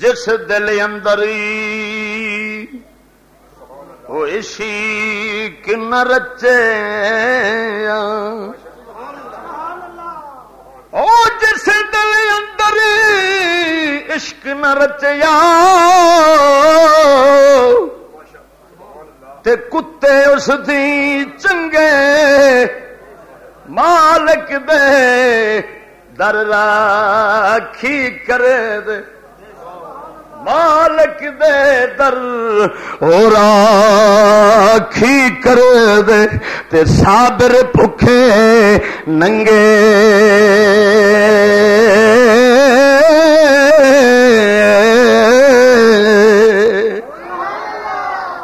جس دل اندر وہ عشق نہ رچے او جس دل اندر عشق نہ رچیا تے کتے اس دی چنگے مالک دے، در راکھی کرے دے۔ مالک دے در اور آخی کر دے تے صابر بھوکے ننگے